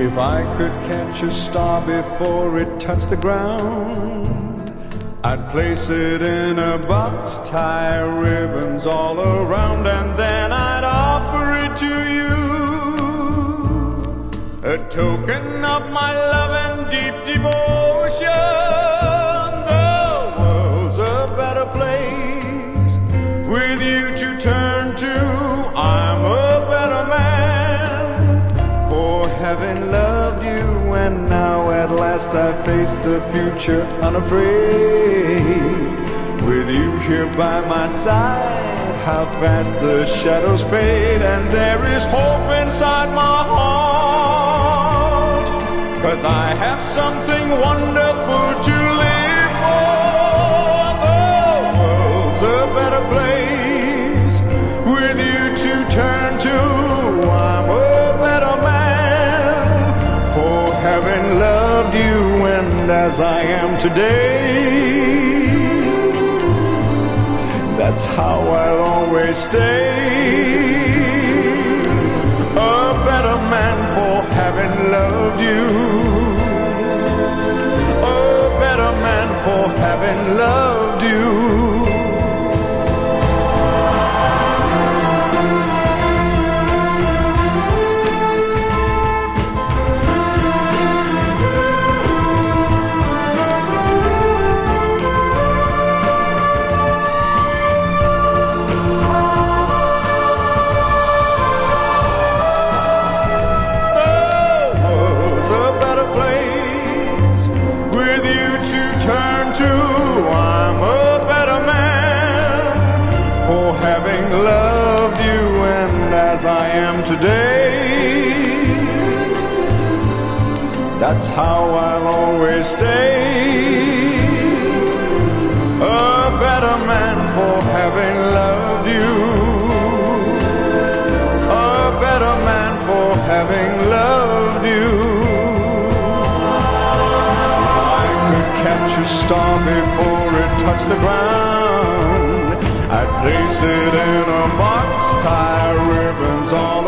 If I could catch a star before it touched the ground, I'd place it in a box, tie ribbons all around, and then I'd offer it to you. A token of my love and deep devotion. Having loved you, and now at last I face the future unafraid. With you here by my side, how fast the shadows fade, and there is hope inside my heart. Cause I have something wonderful to live for. The world's a better place loved you, and as I am today. That's how I'll always stay. A better man for having loved you. A better man for having loved am today, that's how I'll always stay. A better man for having loved you. A better man for having loved you. If I could catch a star before it touched the ground, I place it in a box, tie ribbons on.